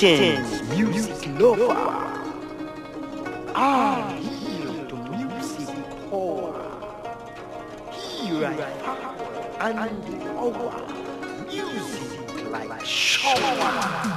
Dance Music Lover. Ah, I hear the music power. Here I am, and the hour. Music like shower.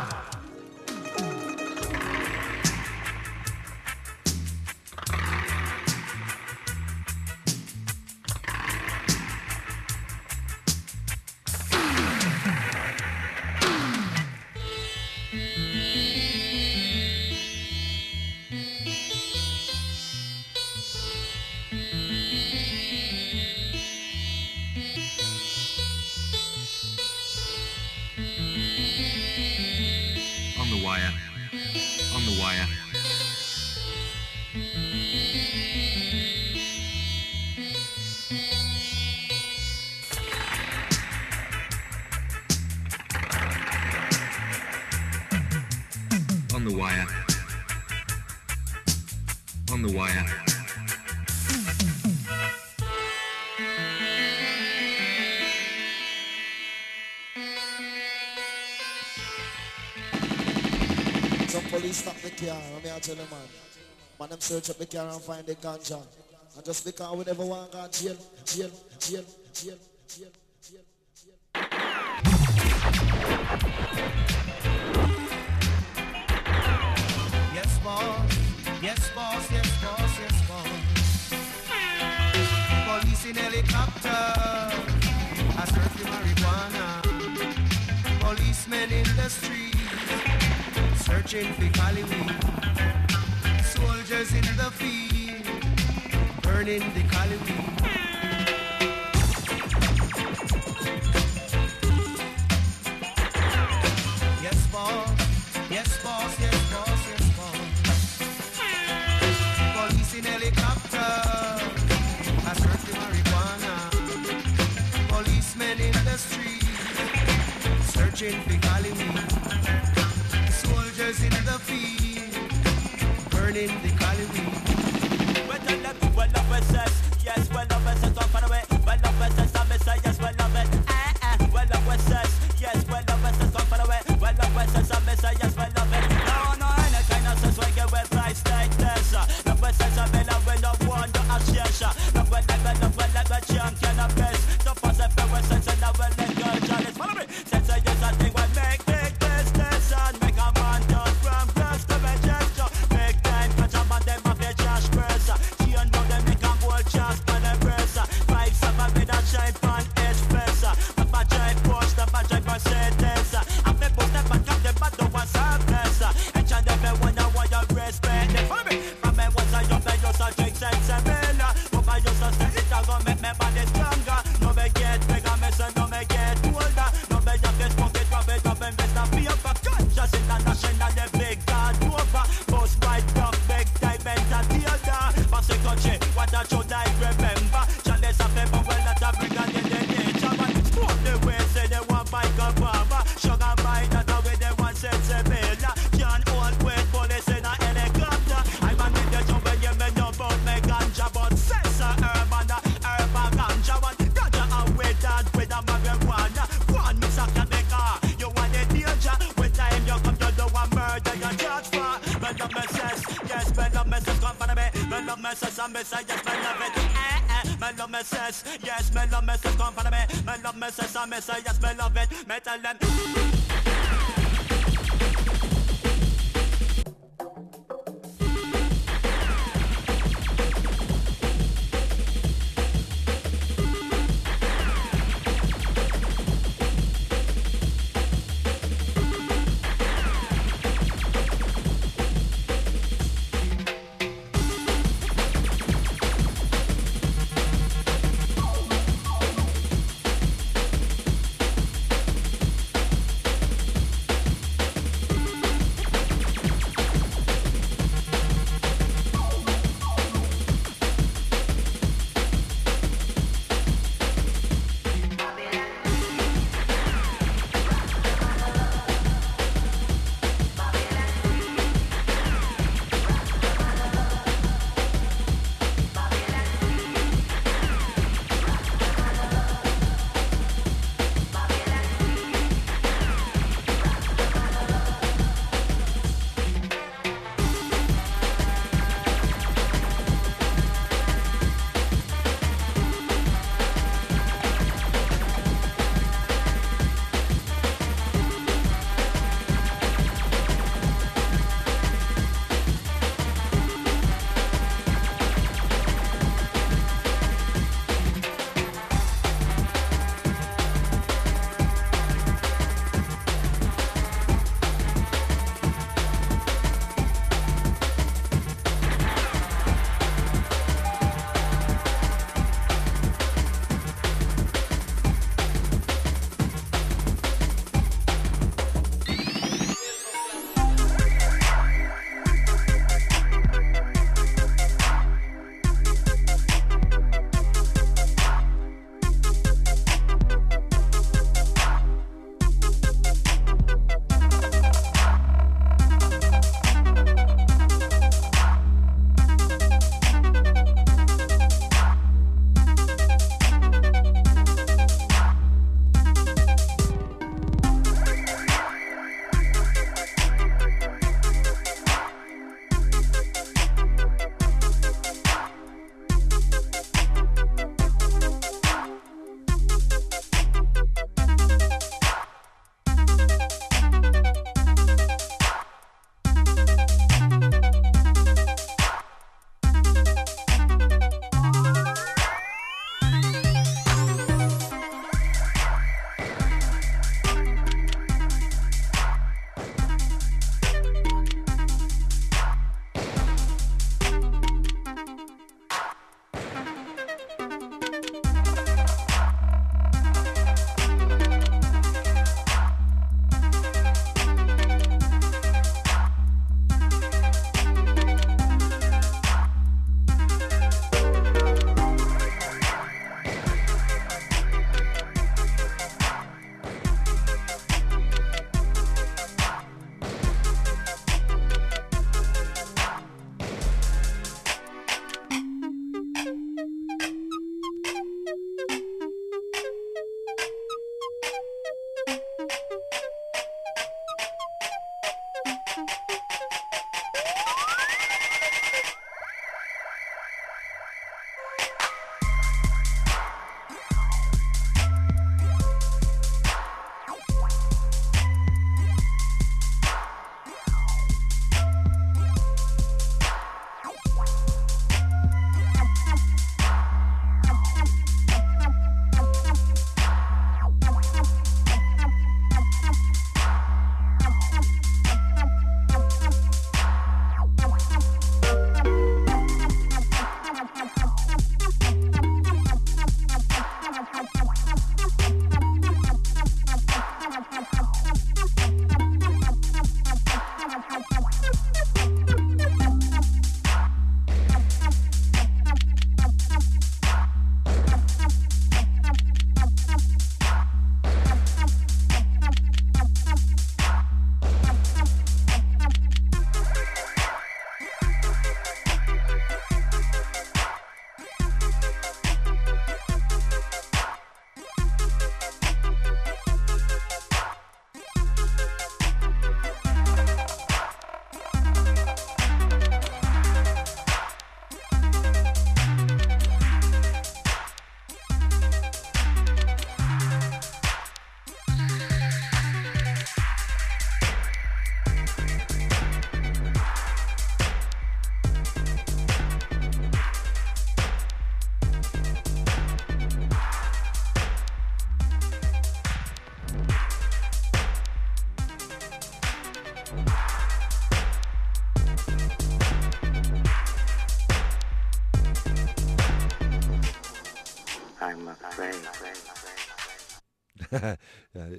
tell you, man. Them search up the car and find the ganja. And just because we never want to jail, jail, jail, jail. messes and misses, yes, me love it. Eh, eh, me love messes, yes, me love messes, come follow me. Me love messes and misses, yes, me love it. Me tell them.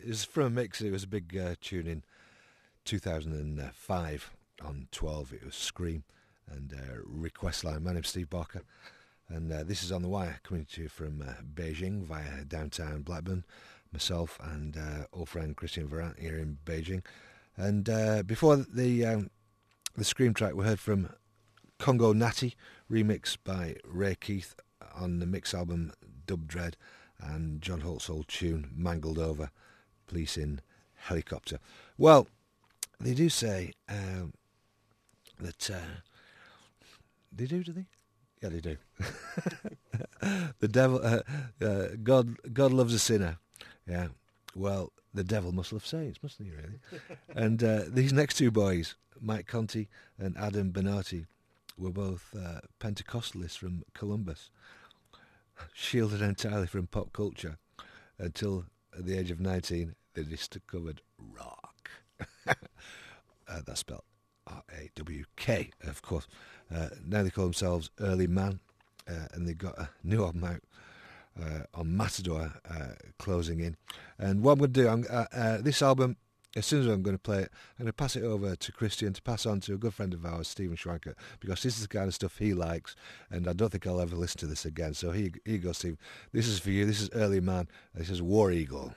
It was from a mix. It was a big uh, tune in 2005 on 12. It was Scream and uh, Request Line. My name's Steve Barker, and uh, this is on the wire coming to you from uh, Beijing via downtown Blackburn. Myself and uh, old friend Christian Varant here in Beijing. And uh, before the um, the Scream track, we heard from Congo Natty, remixed by Ray Keith on the mix album Dub Dread and John Holt's old tune Mangled Over, Police in Helicopter. Well, they do say um, that uh, they do, do they? Yeah, they do. the devil, uh, uh, God, God loves a sinner. Yeah. Well, the devil must love saints, mustn't he? Really? and uh, these next two boys, Mike Conte and Adam Bonacci, were both uh, Pentecostalists from Columbus, shielded entirely from pop culture until at the age of 19 they discovered rock. uh, that's spelled R-A-W-K, of course. Uh, now they call themselves Early Man, uh, and they've got a new album out uh, on Matador uh, closing in. And what I'm going to do, uh, this album, as soon as I'm going to play it, I'm going to pass it over to Christian to pass on to a good friend of ours, Stephen Schwanker, because this is the kind of stuff he likes, and I don't think I'll ever listen to this again. So here, you go, Steve. This is for you. This is Early Man. This is War Eagle.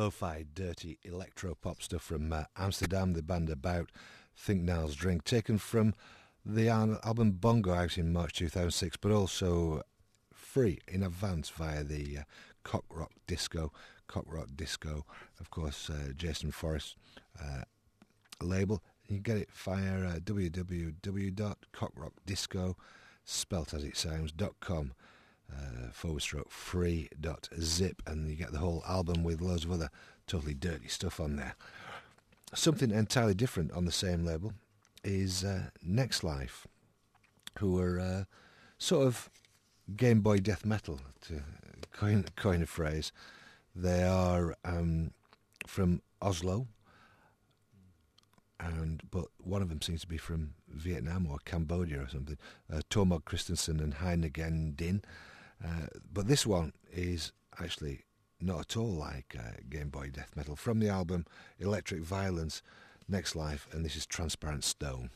Lo-fi, dirty electro pop stuff from uh, Amsterdam. The band about Think Now's Drink, taken from the album Bongo out in March 2006, but also free in advance via the uh, Cock Rock Disco. Cock Rock Disco, of course, uh, Jason Forrest uh, label. You can get it via uh, www.cockrockdisco, spelt as it sounds, com uh, forward stroke free dot zip, and you get the whole album with loads of other totally dirty stuff on there. Something entirely different on the same label is uh, Next Life, who are uh, sort of Game Boy death metal, to coin, coin a phrase. They are um, from Oslo, and but one of them seems to be from Vietnam or Cambodia or something. Uh, Tormod Christensen and Heine Din. Uh, but this one is actually not at all like uh, Game Boy death metal. From the album Electric Violence, Next Life, and this is Transparent Stone.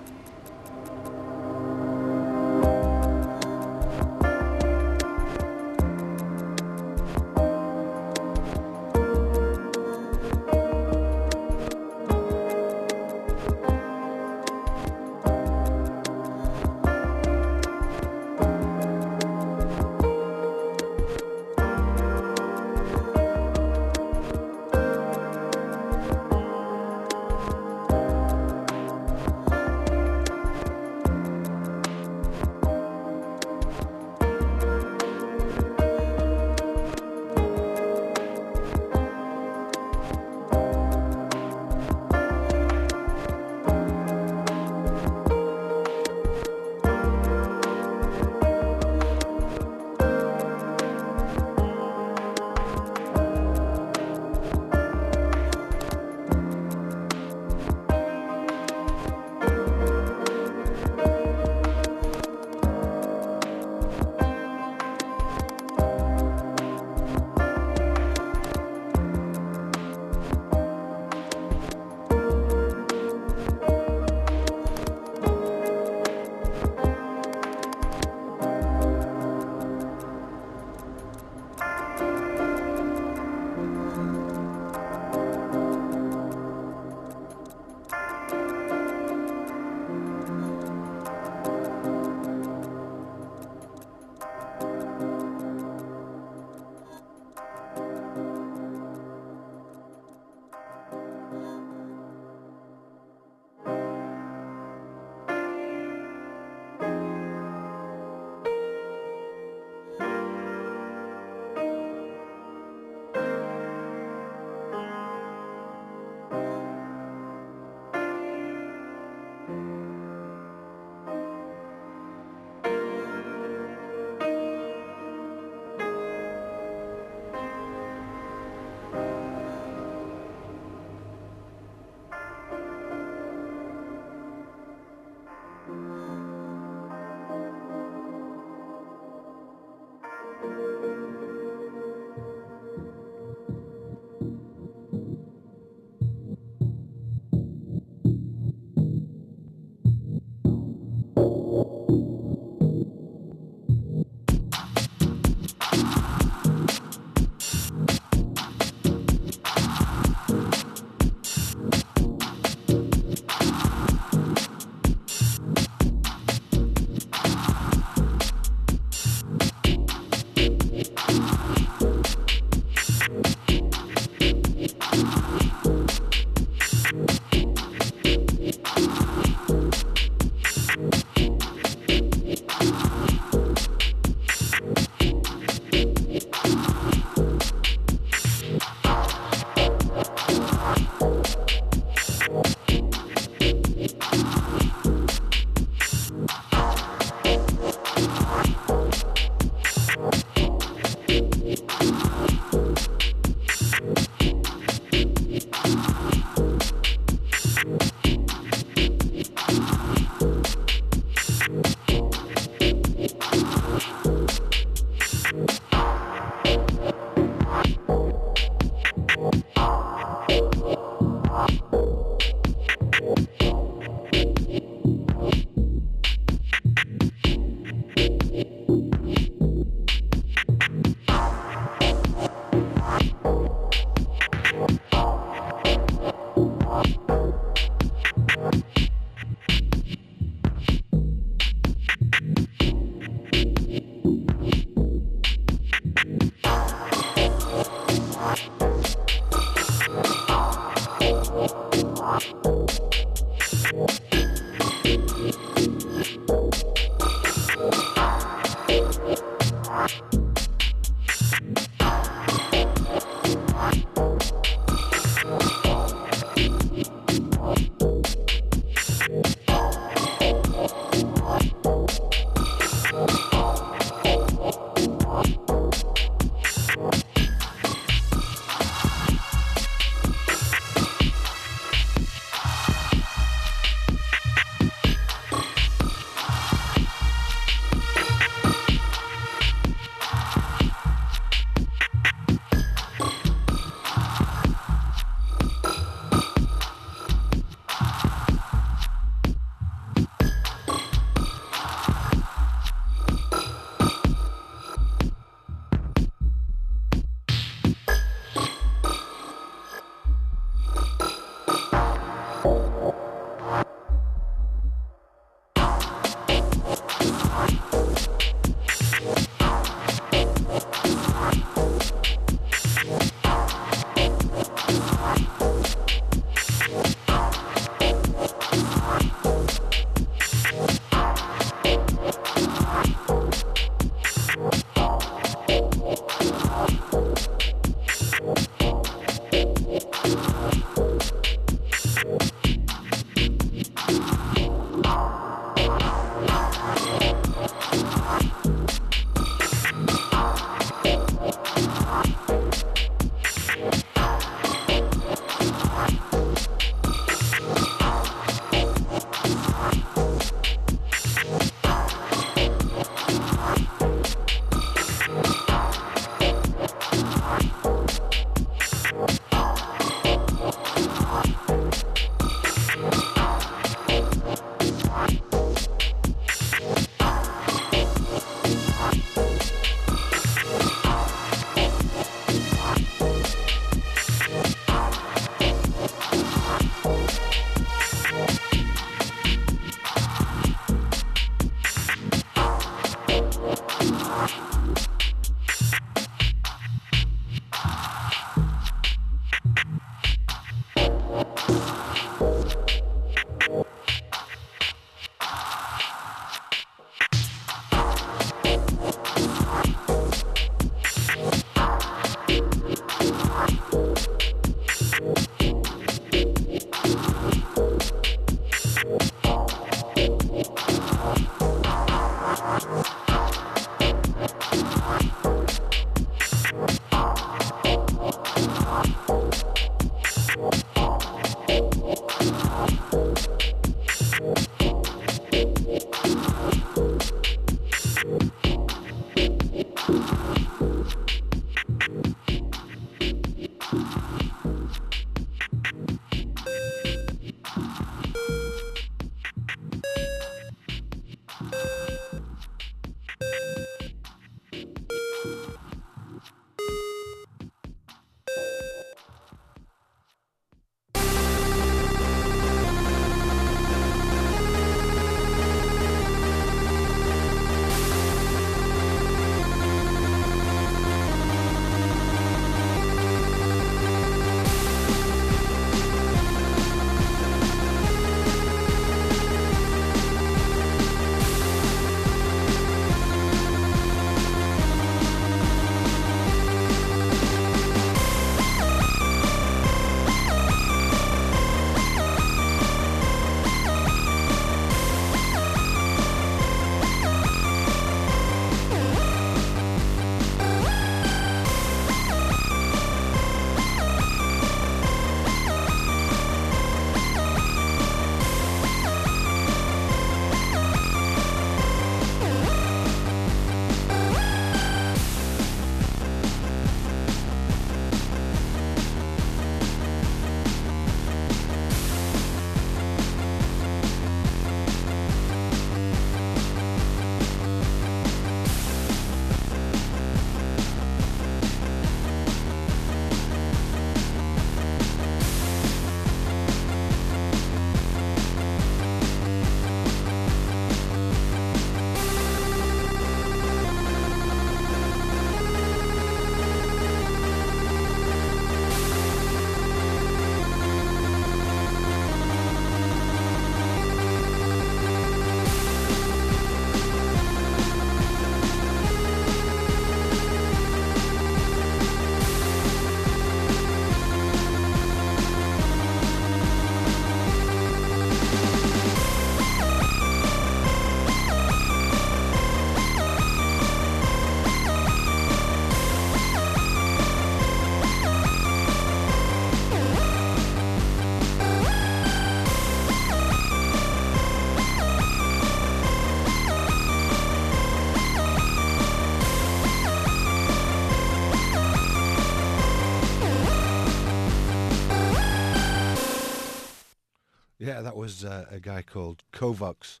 That was uh, a guy called Kovacs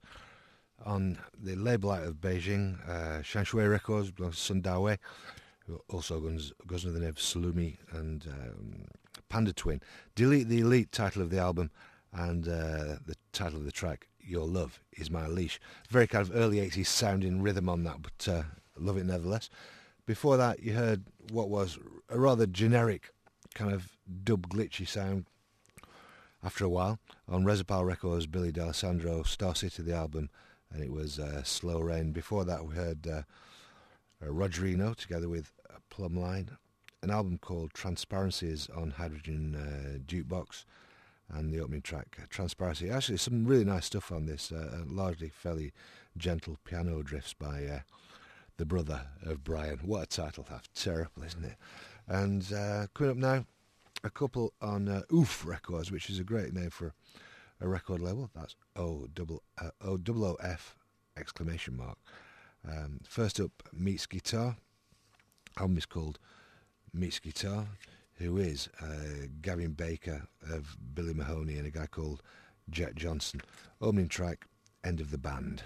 on the label out of Beijing, uh, Shanshui Records, belongs to Sun Dawei, who also goes, goes under the name of Sulumi and um, Panda Twin. Delete the Elite title of the album and uh, the title of the track, Your Love Is My Leash. Very kind of early 80s sounding rhythm on that, but uh, love it nevertheless. Before that, you heard what was a rather generic kind of dub glitchy sound after a while. On Resipal Records, Billy D'Alessandro, Star City, the album, and it was uh, Slow Rain. Before that, we heard uh, uh, Roger Eno together with Plumbline, an album called Transparencies on Hydrogen uh, Dukebox, and the opening track, Transparency. Actually, some really nice stuff on this, uh, largely fairly gentle piano drifts by the brother of Brian. What a title have. Terrible, isn't it? And coming up now, a couple on Oof Records, which is a great name for a record label. That's O double uh, O double O F exclamation mark. Um, first up, Meets Guitar. Album is called Meets Guitar. Who is uh, Gavin Baker of Billy Mahonie and a guy called Jet Johnson. Opening track, End of the Band.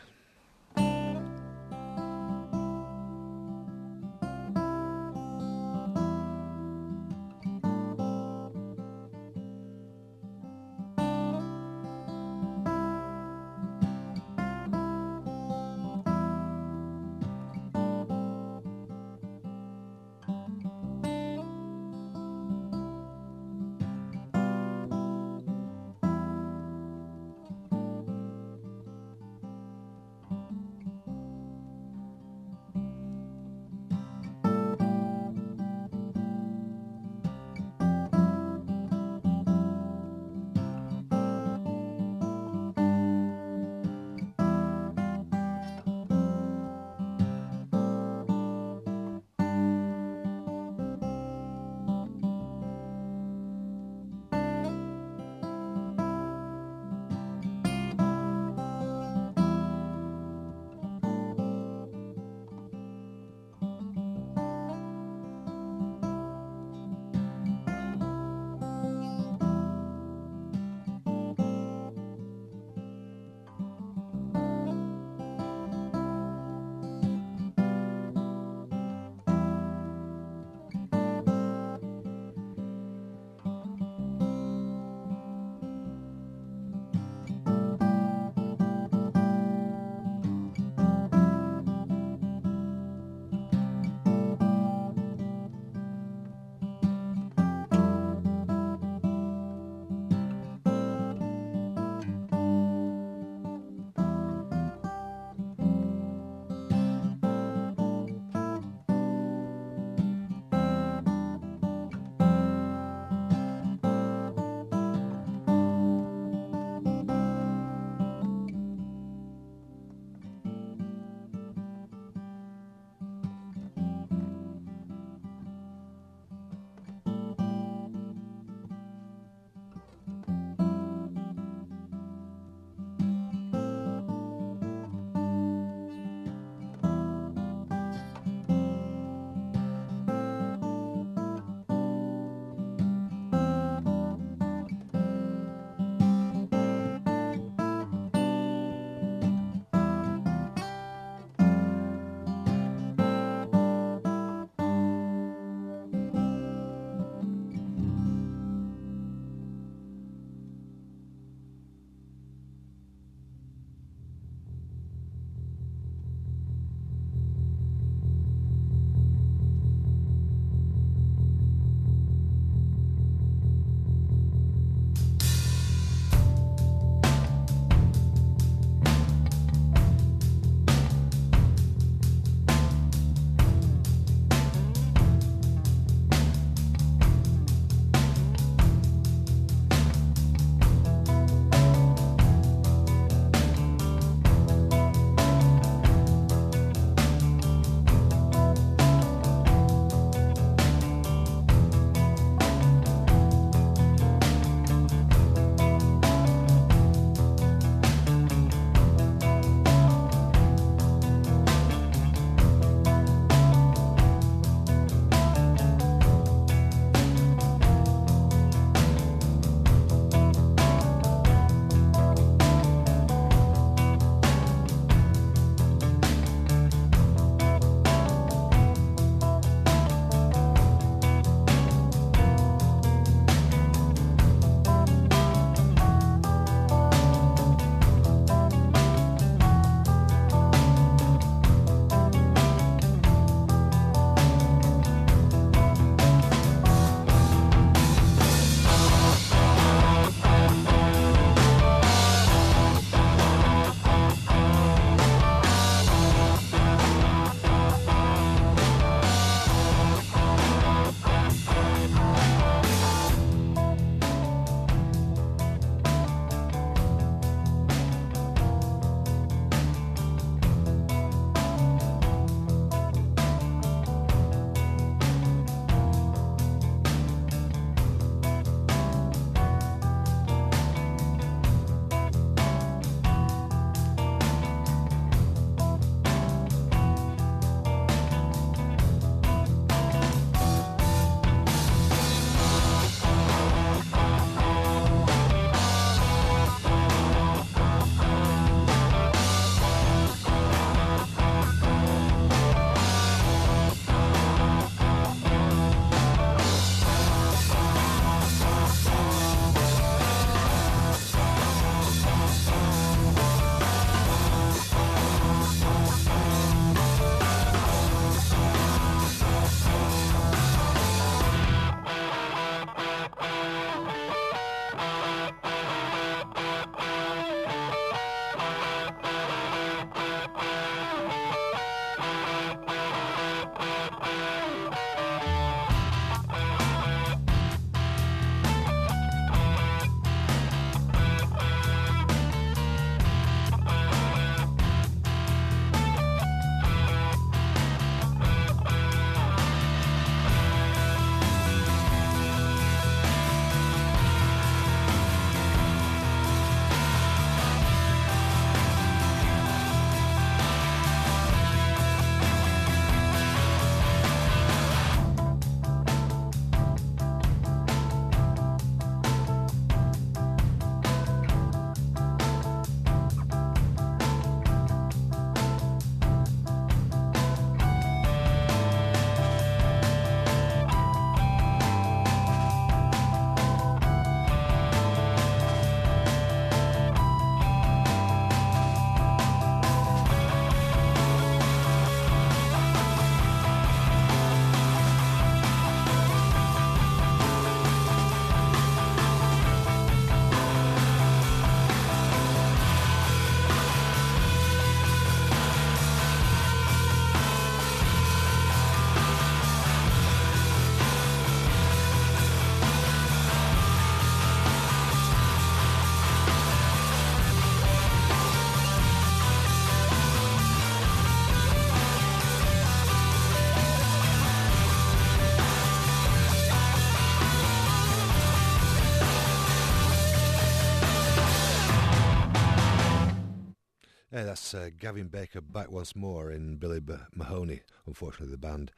That's uh, Gavin Baker back once more in Billy B- Mahonie. Unfortunately, the band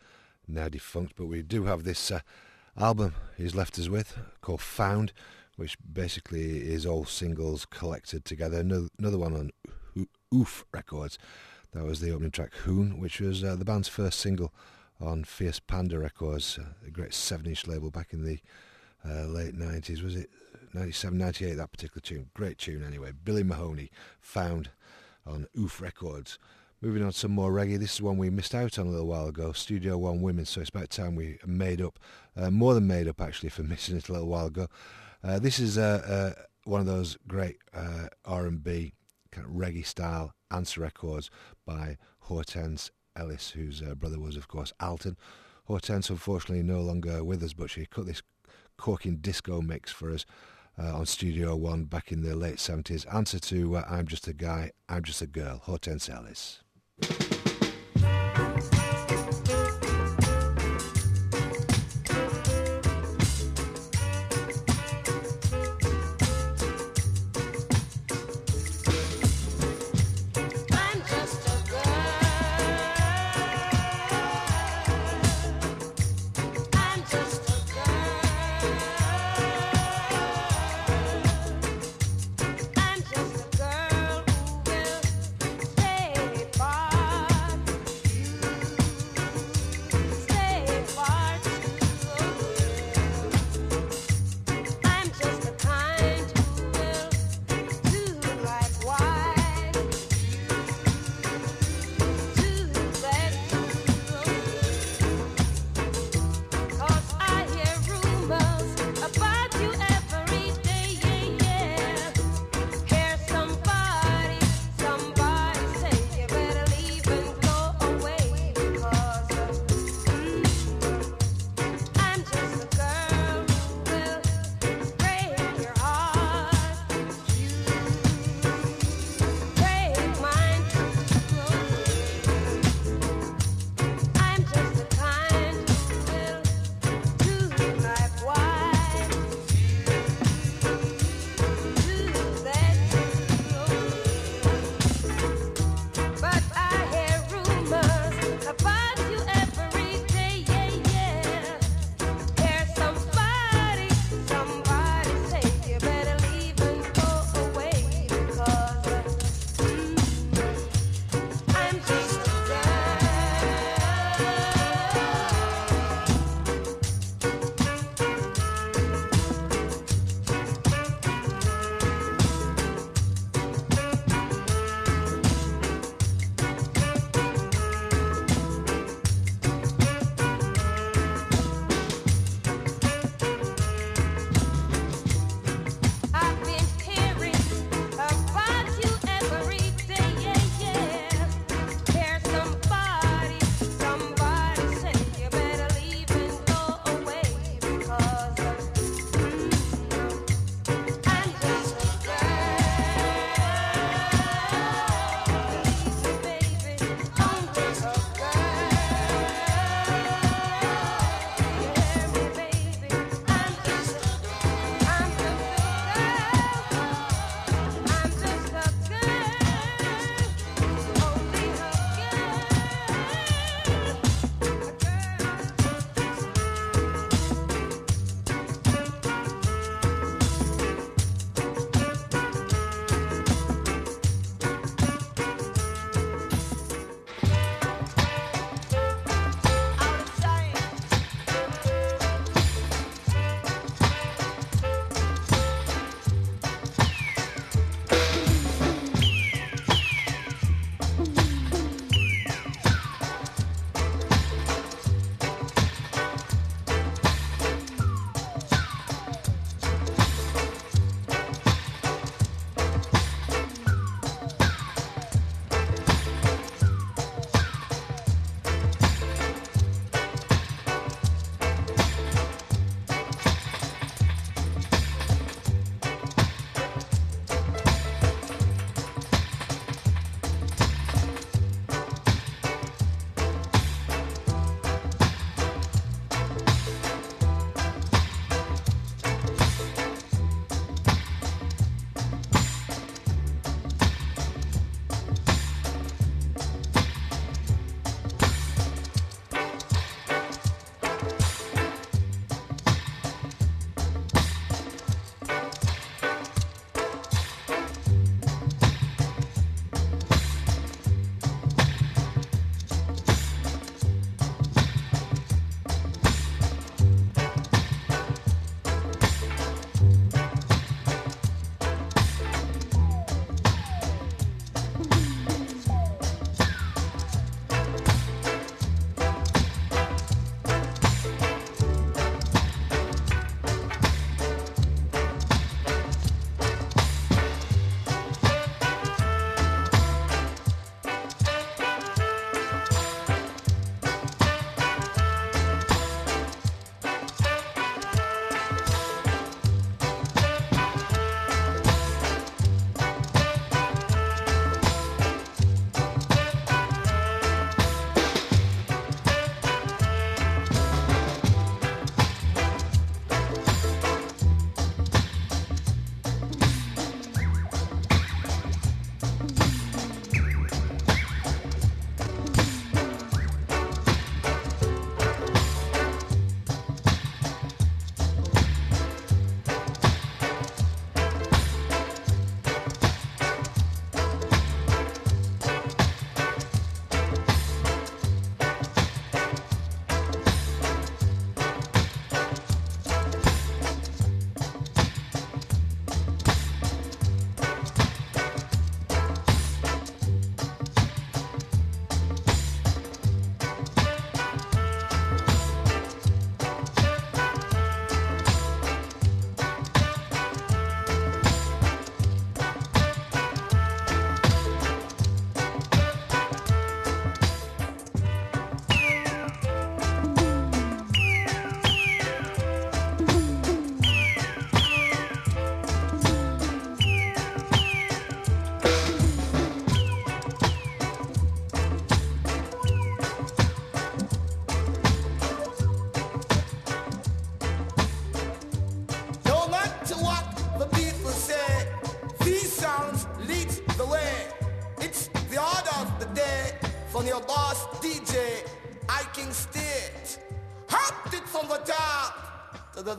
now defunct, but we do have this uh, album he's left us with called Found, which basically is all singles collected together. Another, another one on Oof Records. That was the opening track, Hoon, which was uh, the band's first single on Fierce Panda Records, uh, a great seven-inch label back in the uh, late 90s. Was it 97, 98, that particular tune? Great tune anyway. Billy Mahonie, Found on Oof Records. Moving on to some more reggae. This is one we missed out on a little while ago. Studio One Women. So it's about time we made up, uh, more than made up actually, for missing it a little while ago. Uh, this is uh, uh one of those great uh, R&B kind of reggae style answer records by Hortense Ellis, whose uh, brother was, of course, Alton. Hortense, unfortunately, no longer with us, but she cut this corking disco mix for us uh, on Studio One back in the late 70s. Answer to uh, I'm Just a Guy, I'm Just a Girl, Hortense Ellis.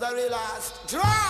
Very last drop.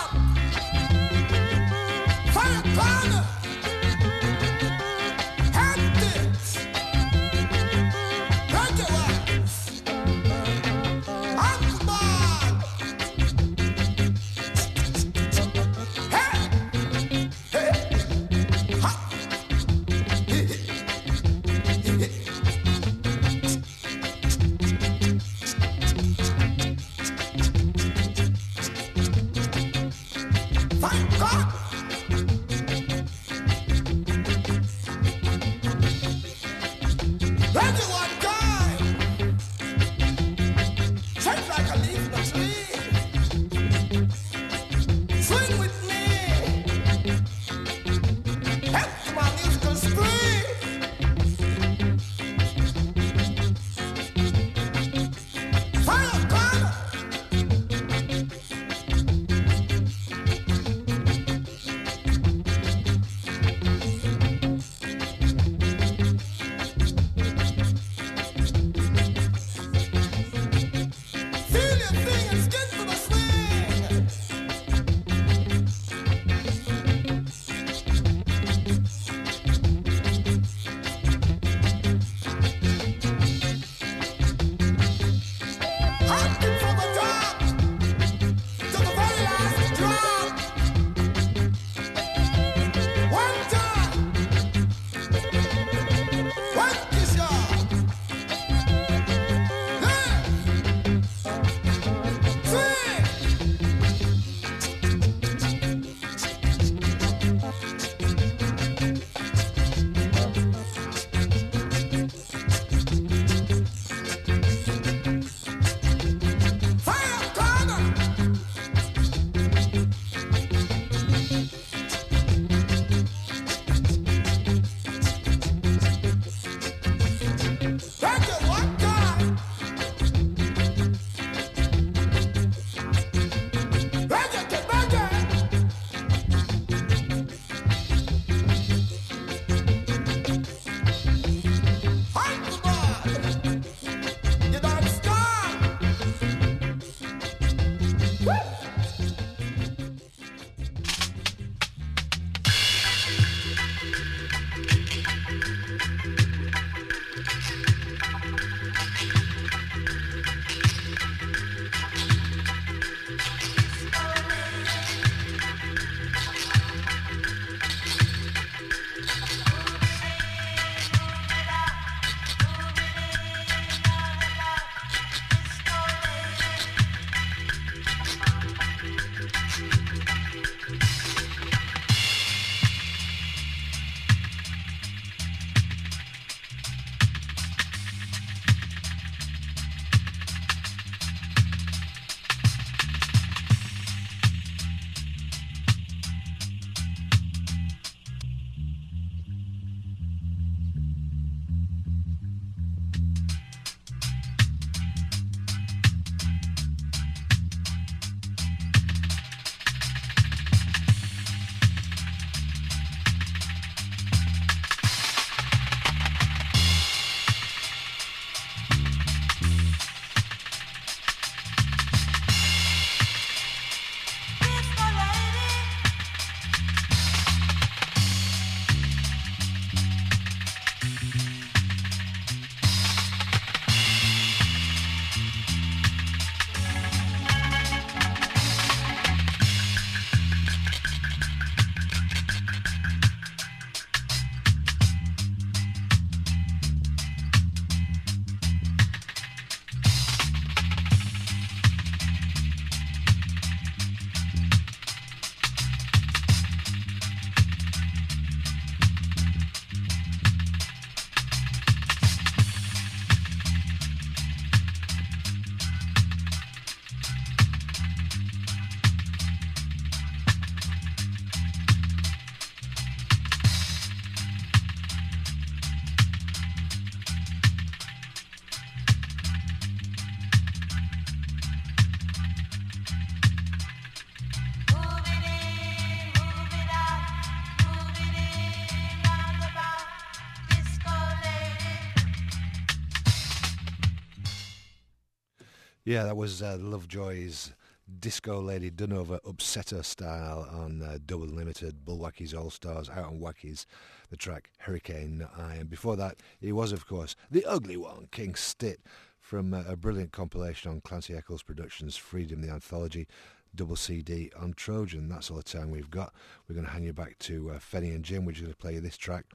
Yeah, that was uh, Lovejoy's Disco Lady Dunover Upsetter style on uh, Double Limited, Bullwackies All Stars, Out on Wackies, the track Hurricane Eye. And before that, he was, of course, the ugly one, King Stitt, from uh, a brilliant compilation on Clancy Eccles Productions, Freedom the Anthology, double CD on Trojan. That's all the time we've got. We're going to hand you back to uh, Fenny and Jim, which is going to play you this track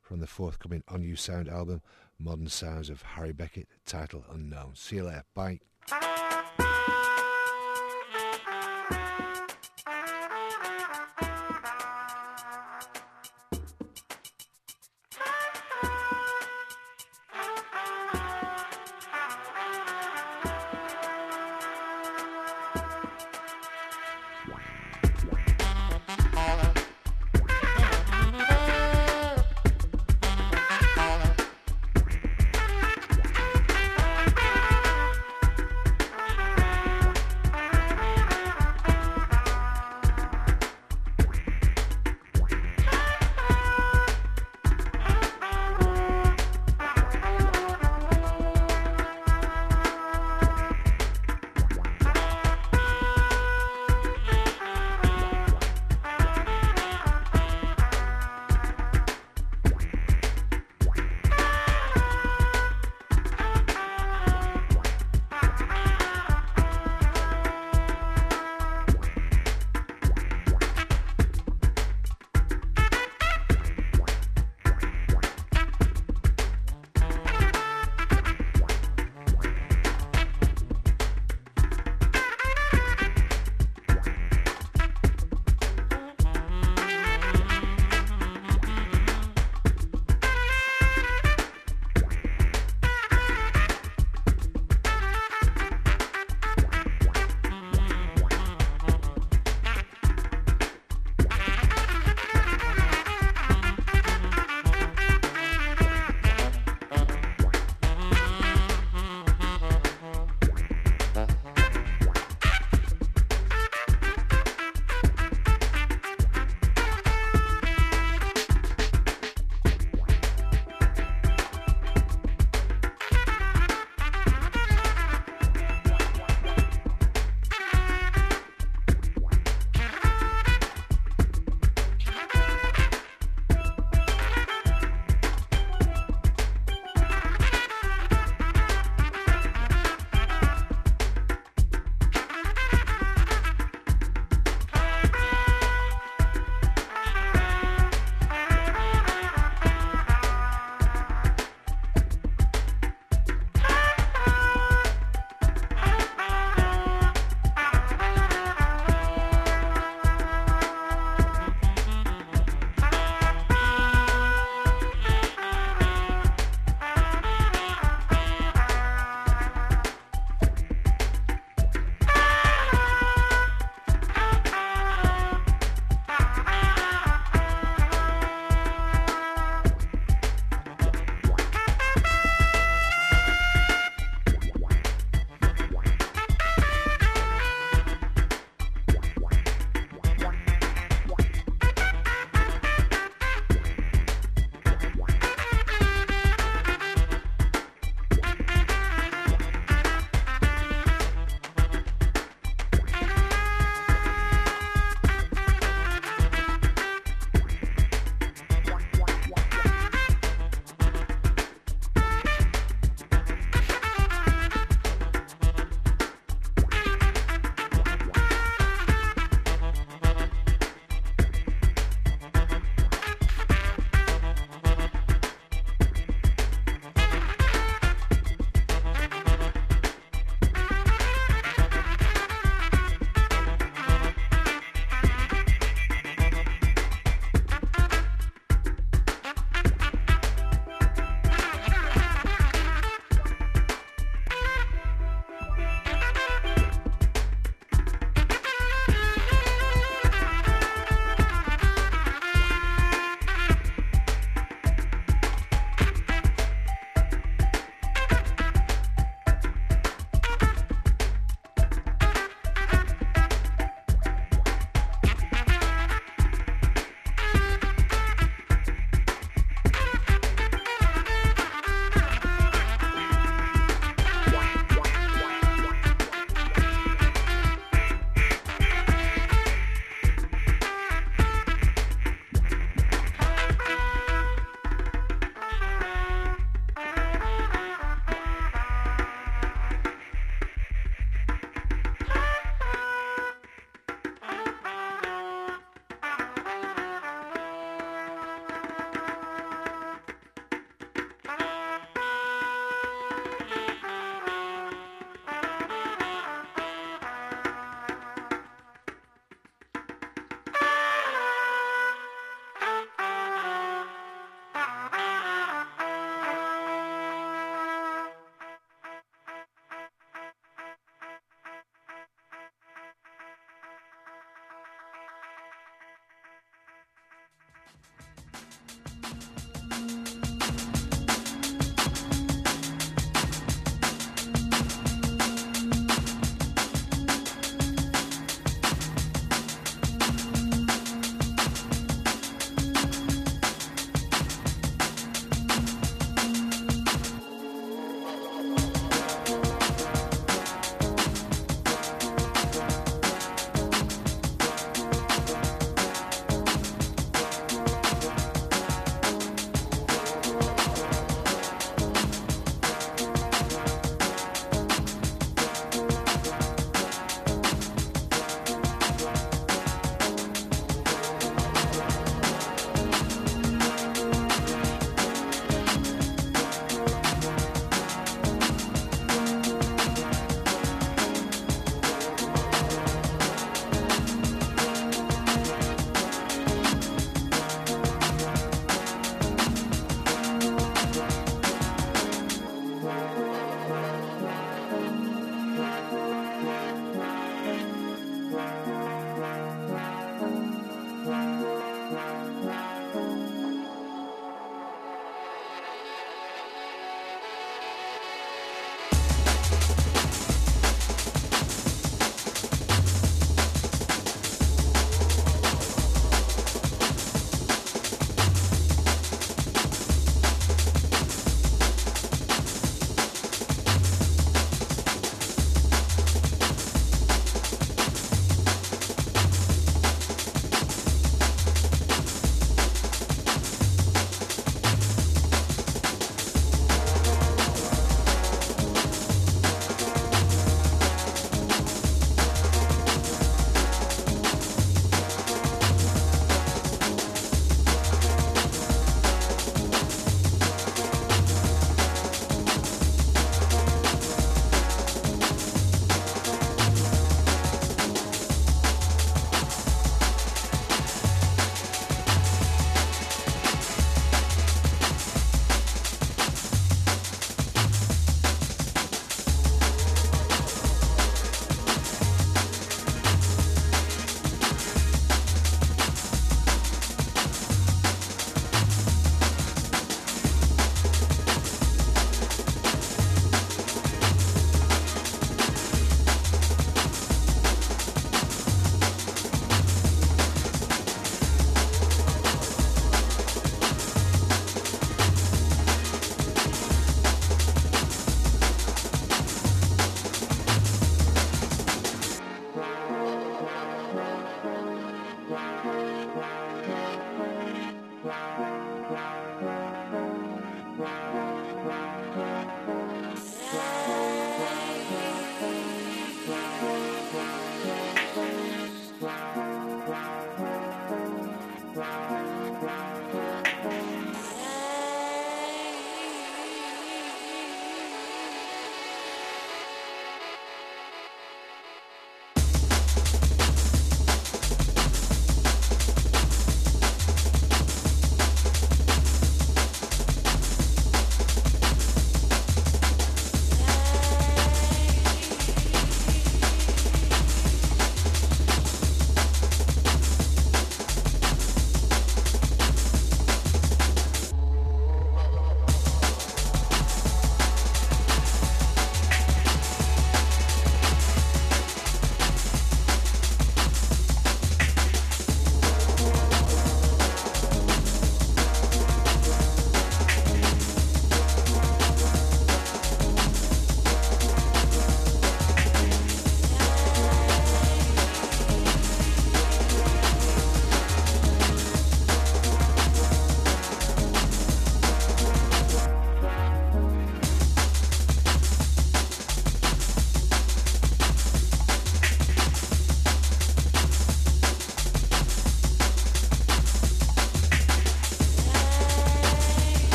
from the forthcoming On-U Sound album, Modern Sounds of Harry Beckett, title unknown. See you later. Bye.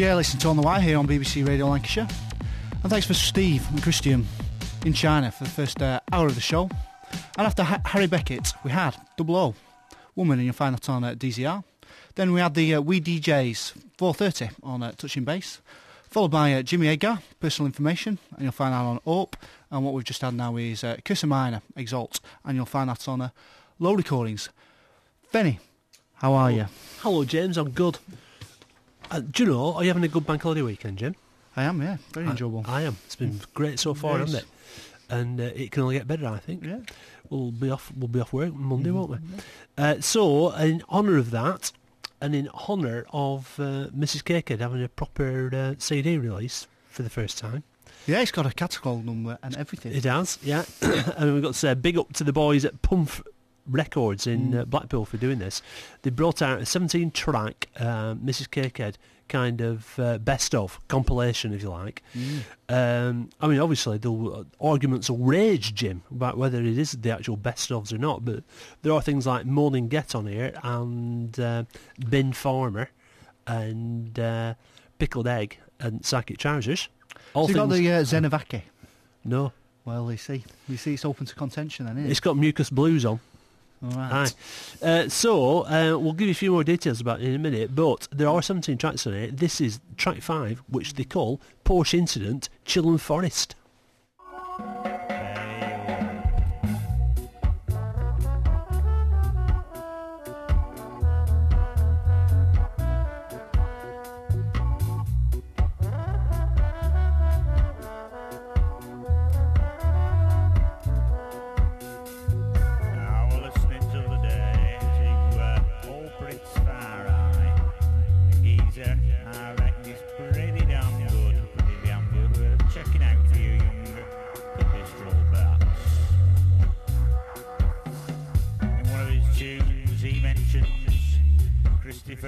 Yeah, listen to On the Wire here on BBC Radio Lancashire. And thanks for Steve and Christian in China for the first uh, hour of the show. And after ha- Harry Beckett, we had Double O, Woman, and you'll find that on uh, DZR. Then we had the uh, We DJs 4.30 on uh, Touching Base, followed by uh, Jimmy Edgar, Personal Information, and you'll find that on Ope. And what we've just had now is uh, Kiss a Minor, Exalt, and you'll find that on uh, Lo Recordings. Benny, how are you? Hello, James. I'm good. Uh, do you know, are you having a good bank holiday weekend, Jim? I am, yeah, very enjoyable. I, I am. It's been great so far, Yes. hasn't it? And uh, it can only get better, I think. Yeah. We'll be off. We'll be off work Monday, won't we? Mm-hmm. Uh, so, in honour of that, and in honour of uh, Mrs. Cakehead having a proper uh, CD release for the first time, Yeah, it's got a catalogue number and everything. it has. Yeah, and we've got to say big up to the boys at Pump Records in Mm. uh, Blackpool for doing this. They brought out a 17-track uh, Mrs. Cakehead kind of uh, best of compilation, if you like. Mm. Um, I mean, obviously, the arguments will rage, Jim, about whether it is the actual best ofs or not. But there are things like Morning Get on here and uh, Bin Farmer and uh, Pickled Egg and Psychic Trousers. All so you got the uh, Zenovaki. no, Well, you see, you see, it's open to contention, then, isn't it's it? got Mucus Blues on. Right. Uh, so, uh, we'll give you a few more details about it in a minute, but there are 17 tracks on it. This is track 5, which they call Porsche Incident Chillen Forest.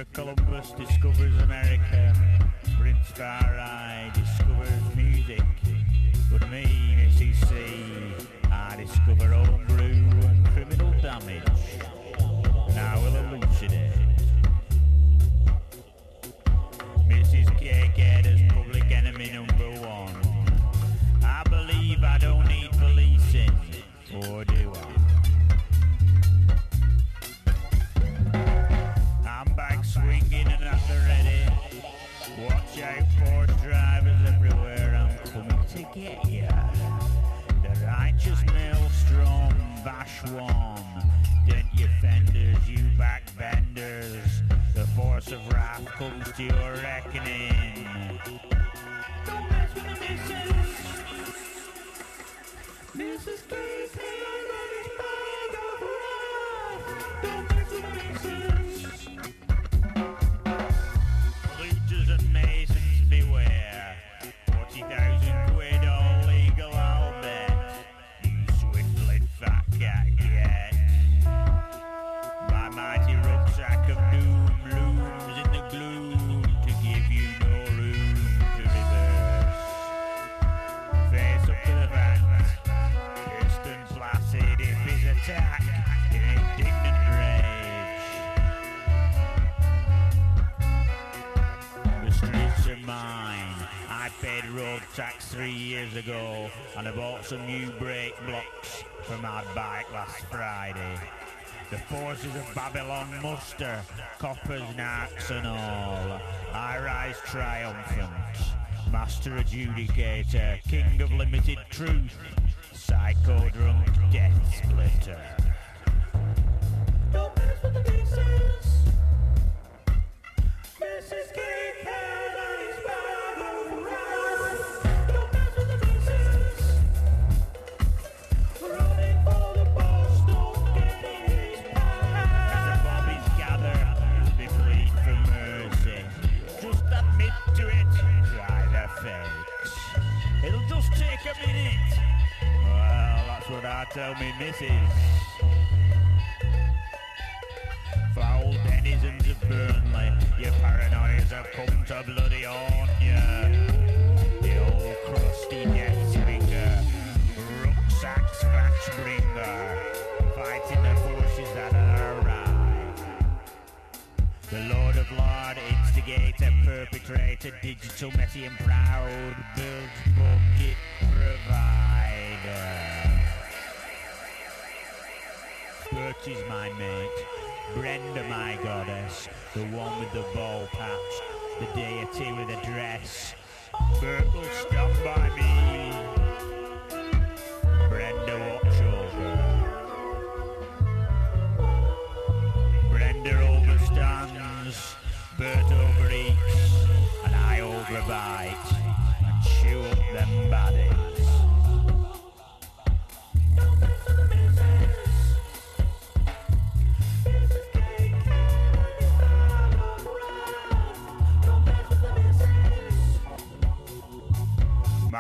Christopher Columbus discovers America, Prince Farai bash attack in indignant rage. The streets are mine. I paid road tax three years ago and I bought some new brake blocks for my bike last Friday. The forces of Babylon muster, coppers, narcs and all. I rise triumphant, master adjudicator, king of limited truth, psycho drunk death splitter. Don't mess with the pieces. Tell me missus. Foul denizens of Burnley, your paranoias have come to bloody haunt ya. The old crusty death swinger, rucksack scratch bringer, fighting the forces that arrive. The Lord of Lord, instigator, perpetrator, digital, messy and proud Bilge bucket provider. Bert is my mate, Brenda my goddess, the one with the ball patch, the deity with a dress. Bert will stand by me. Brenda watch over. Brenda overstands, Bert overeats, and I overbite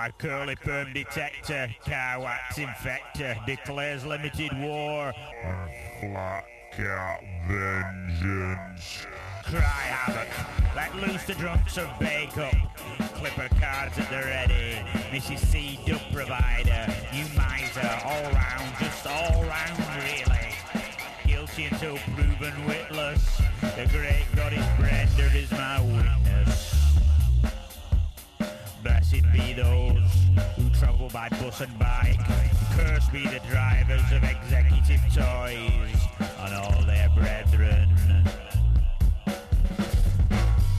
My curly perm detector, car wax infector, declares limited war. Flat cat vengeance. Cry havoc. Let loose the drunks of Bacup. Clipper cards at the ready. Mrs. C dub provider. You miser. All round, just all round really. Guilty until proven witless. The great goddess Brenda travel by bus and bike. Cursed be the drivers of executive toys and all their brethren.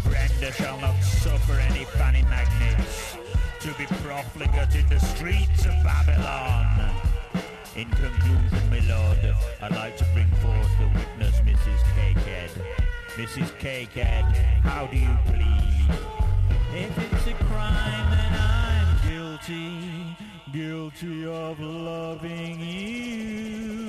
Brenda shall not suffer any fanny magnets to be profligate in the streets of Babylon. In conclusion, my lord, I'd like to bring forth the witness, Mrs. Cakehead. Mrs. Cakehead, how do you plead? If it's a crime, then I'm guilty, guilty of loving you.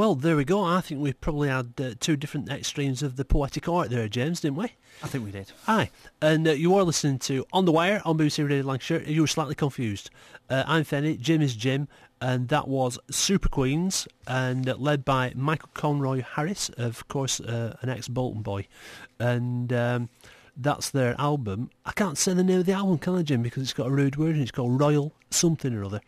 Well, there we go. I think we probably had uh, two different extremes of the poetic art there, James, didn't we? I think we did. Aye. And uh, you are listening to On the Wire on BBC Radio Lancashire. You were slightly confused. Uh, I'm Fenny, Jim is Jim, and that was Super Queens, and uh, led by Michael Conroy Harris, of course, uh, an ex-Bolton boy. And um, That's their album. I can't say the name of the album, can I, Jim? Because it's got a rude word and it's called Royal something or other.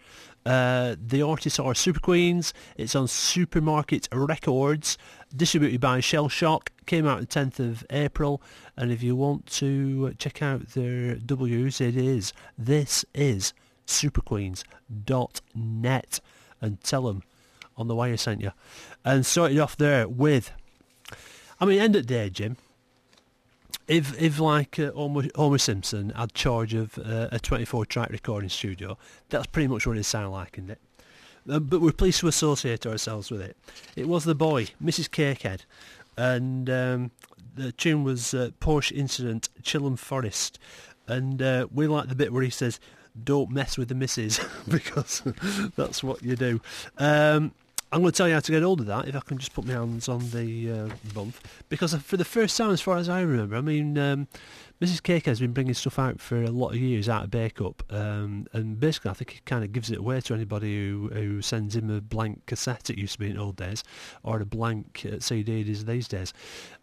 Uh, the artists are Super Queens. It's on Supermarket Records, distributed by Shell Shock. Came out the 10th of April. And if you want to check out their W's, it is this is superqueens.net and tell them on the way I sent you. And started off there with, I mean, end of the day, Jim. If if like uh, Homer, Homer Simpson had charge of uh, a 24 track recording studio, that's pretty much what it sounded like, isn't it? Uh, but we're pleased to associate ourselves with it. It was the boy, Mrs. Cakehead, and um, the tune was uh, Porsche Incident, Chilham Forest, and uh, we like the bit where he says, "Don't mess with the missus," because that's what you do. Um, I'm going to tell you how to get hold of that if I can just put my hands on the uh, bump. Because for the first time, as far as I remember, I mean, um, Mrs. Cake has been bringing stuff out for a lot of years out of Bacup. Um, and basically, I think he kind of gives it away to anybody who, who sends him a blank cassette, it used to be in old days, or a blank CD it is these days.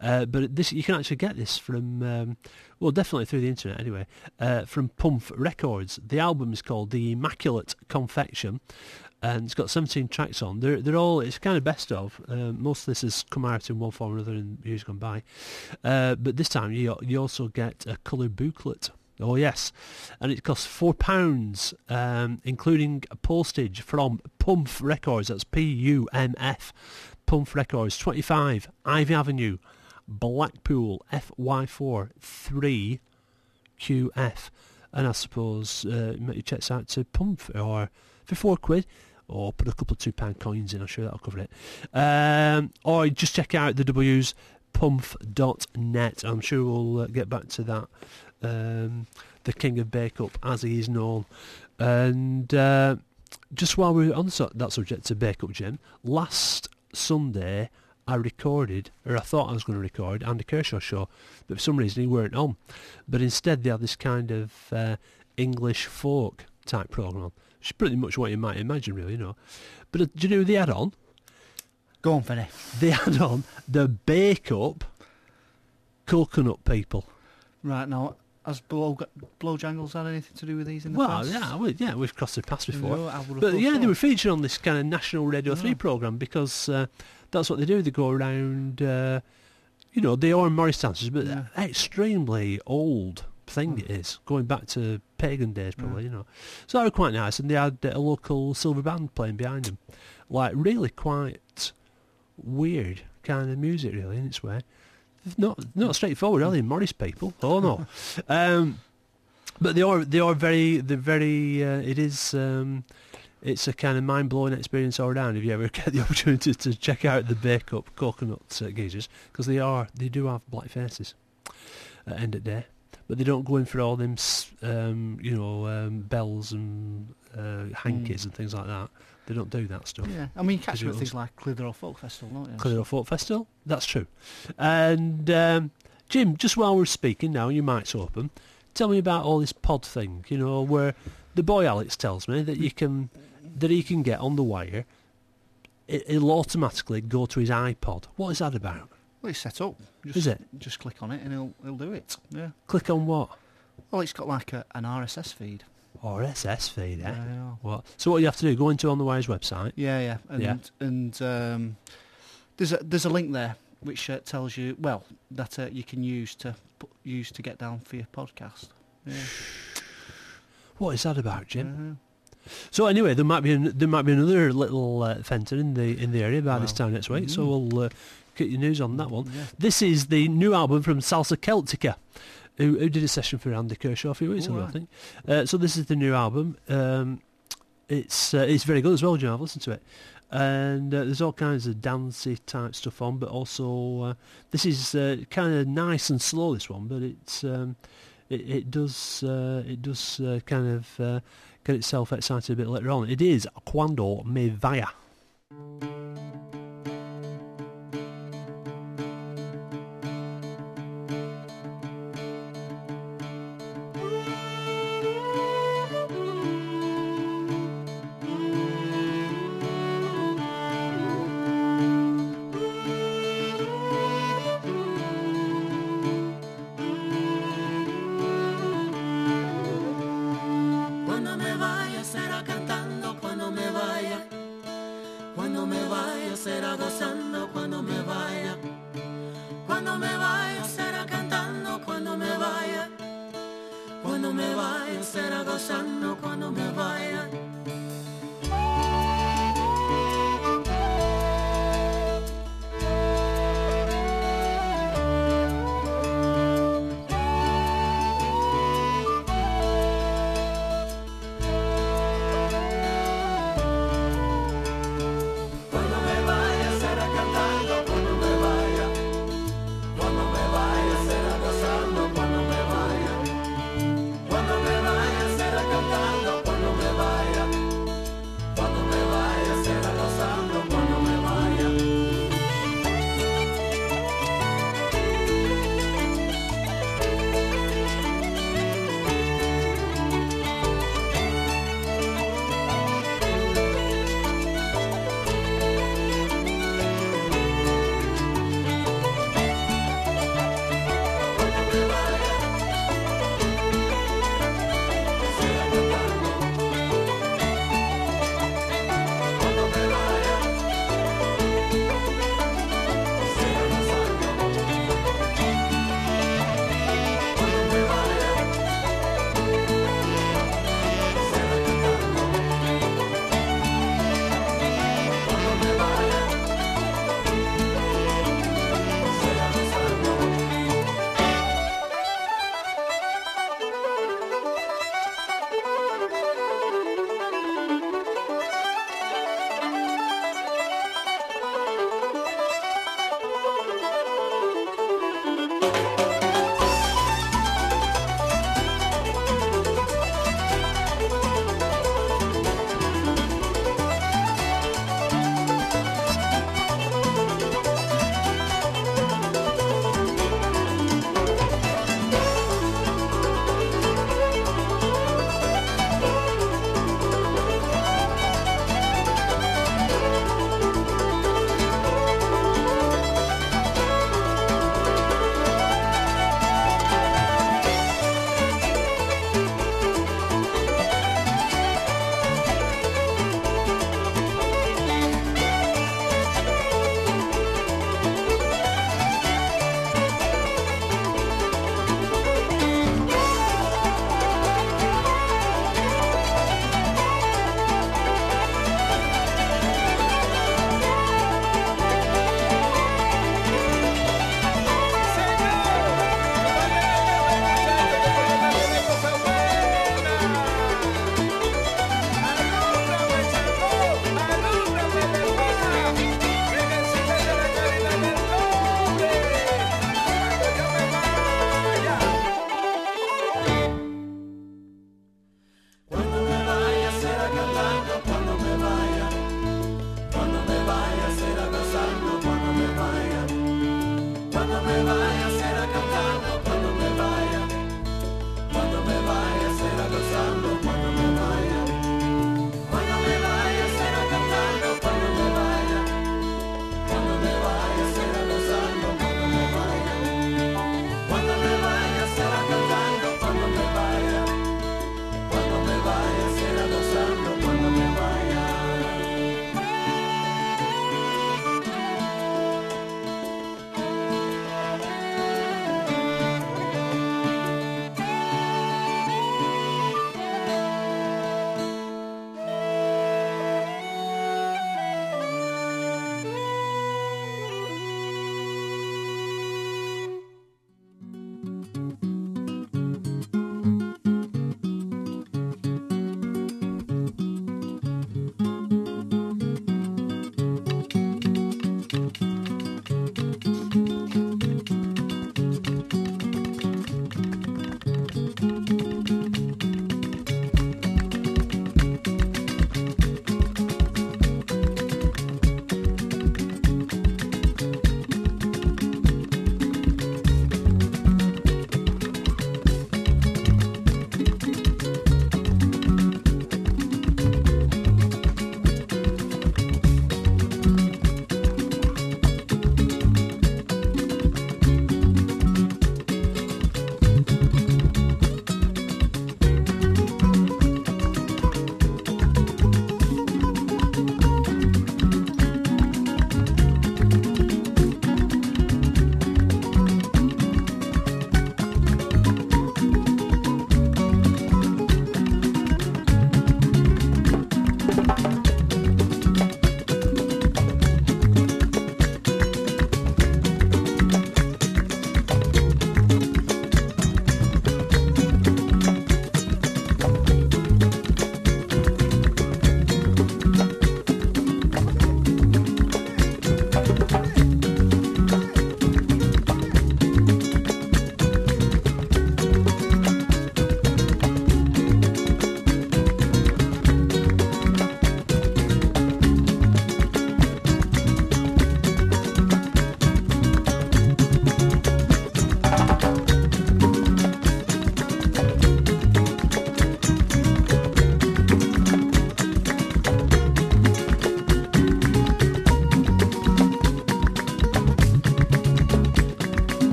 Uh, but this you can actually get this from, um, well, definitely through the internet anyway, uh, from Pumph Records. The album is called The Immaculate Confection and it's got 17 tracks on. They're they're all it's kind of best of. Uh, most of this has come out in one form or another in years gone by, uh, but this time you you also get a coloured booklet. Oh yes, and it costs four pounds, um, including postage from Pumf Records. That's P U M F, Pumf Records, 25 Ivy Avenue, Blackpool, FY4 3 QF. And I suppose uh, it checks out to Pumf or for four quid or put a couple of two pound coins in. I'm sure that'll cover it. Um, or just check out the W's pumf.net. I'm sure we'll uh, get back to that. Um, the king of Bacup, as he is known. And uh, just while we're on that subject to Bacup, Jim, last Sunday I recorded, or I thought I was going to record, Andy Kershaw show, but for some reason he weren't on. But instead they had this kind of uh, English folk type program is pretty much what you might imagine, really, you know. But uh, do you know the add-on? Go on, Fenny. They add-on, the Bacup Coconut People. Right now, has blow blow jangles had anything to do with these in the Well, past? yeah, we, yeah, we've crossed the paths before. No, I would have but yeah, they were featured on this kind of National Radio 3 programme because uh, that's what they do. They go around, uh, you know, they are Morris dancers, but Yeah. extremely old thing it is, going back to pagan days probably, you know. So that was quite nice, and they had uh, a local silver band playing behind them. Like, really quite weird kind of music, really, in its way. Not not straightforward, are they, Morris people? Oh, no. um, but they are they are very they're very uh, it is um, it's a kind of mind blowing experience all around if you ever get the opportunity to check out the Bacup coconut uh, geezers because they are they do have black faces at end of day but they don't go in for all them um, you know um, bells and uh, hankies and things like that they don't do that stuff Yeah, I mean, you catch them at things like Clitheroe Folk Festival, don't you? Clitheroe Folk Festival. That's true. And um, Jim, just while we're speaking now, your mic's open. Tell me about all this pod thing. You know, where the boy Alex tells me that you can that he can get on the wire. It, it'll automatically go to his iPod. What is that about? Well, it's set up. Just, Is it? Just click on it and he'll he'll do it. Yeah. Click on what? Well, it's got like a, an RSS feed. RSS feed, eh? Yeah. What? So what you have to do? Go into On the Wire's website. Yeah, yeah, and Yeah. and um, there's a there's a link there which uh, tells you well that uh, you can use to put, use to get down for your podcast. Yeah. What is that about, Jim? Uh-huh. So anyway, there might be an, there might be another little uh, fenter in the in the area by this Well, time next week. So mm. we'll uh, get your news on that one. Yeah. This is the new album from Salsa Celtica, who, who did a session for Andy Kershaw a few weeks ago, I think. Uh, so this is the new album. Um, it's uh, it's very good as well, Jim. I've listened to it, and uh, there's all kinds of dancey type stuff on, but also uh, this is uh, kind of nice and slow. This one, but it's um, it, it does uh, it does uh, kind of uh, get itself excited a bit later on. It is Cuando Me Vaya.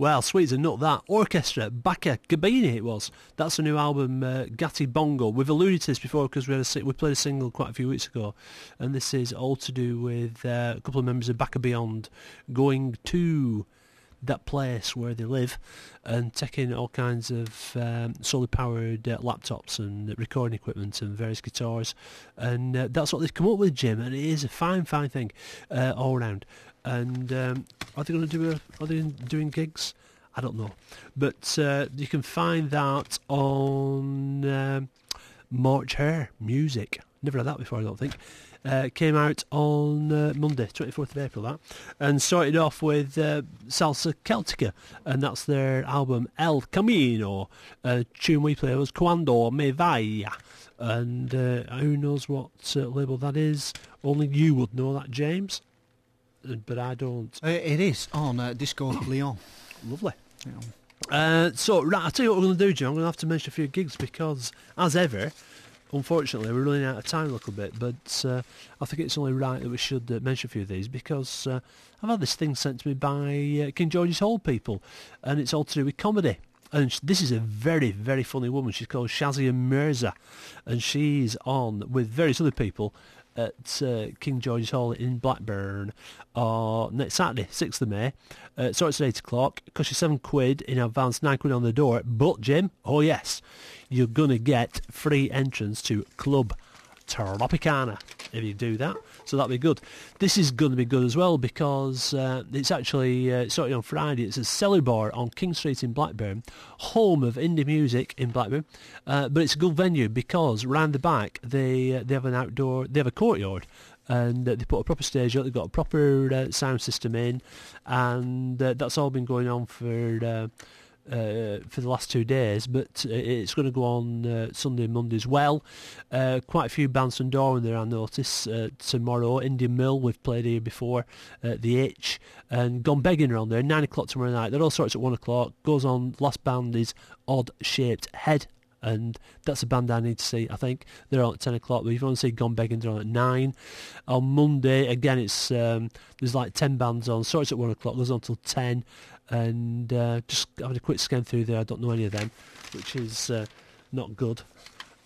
Well, sweet as a nut that. Orchestra, Baka Gbine it was. That's a new album, uh, Gati Bongo. We've alluded to this before because we, we played a single quite a few weeks ago. And this is all to do with uh, a couple of members of Baka Beyond going to that place where they live and taking all kinds of um, solar powered uh, laptops and recording equipment and various guitars and uh, that's what they've come up with Jim and it is a fine fine thing uh, all round. And um, are they going to do a, are they doing gigs? I don't know. But uh, you can find that on um, March Hare Music. Never had that before I don't think uh, came out on uh, Monday, 24th of April, that, and started off with uh, Salsa Celtica, and that's their album El Camino. Uh, tune we played was Cuando Me Vaya, and uh, who knows what uh, label that is? Only you would know that, James, but I don't. Uh, it is on uh, Disco Leon. Lovely. Uh, so, right, I'll tell you what we're going to do, Jim. I'm going to have to mention a few gigs because, as ever, unfortunately, we're running out of time a little bit. But uh, I think it's only right that we should uh, mention a few of these because uh, I've had this thing sent to me by uh, King George's Hall people, and it's all to do with comedy. And this is a very, very funny woman. She's called Shazia Mirza, and she's on with various other people at uh, King George's Hall in Blackburn on Saturday, 6th of May. Uh, it starts at 8 o'clock. Costs you 7 quid in advance, 9 quid on the door. But, Jim, oh yes, you're going to get free entrance to Club Tropicana if you do that. So that'll be good. This is going to be good as well because uh, it's actually uh, starting on Friday. It's a cellar bar on King Street in Blackburn, home of indie music in Blackburn. Uh, but it's a good venue because round the back they uh, they have an outdoor, they have a courtyard. And uh, they put a proper stage up. They've got a proper uh, sound system in, and uh, that's all been going on for uh, uh, for the last two days, but uh, it's going to go on uh, Sunday and Monday as well. Uh, quite a few bands from Darwen there, I notice. Uh, tomorrow, Indian Mill, we've played here before, The Itch, and Gone Begging around there, 9 o'clock tomorrow night. They're all sorts at 1 o'clock. Goes on, last band is Odd Shaped Head, and that's a band I need to see, I think. They're on at 10 o'clock, but if you want to see Gone Begging, they're on at 9. On Monday, again, it's um, there's like 10 bands on, starts at 1 o'clock, goes on till 10, and uh, just having a quick scan through there, I don't know any of them, which is uh, not good.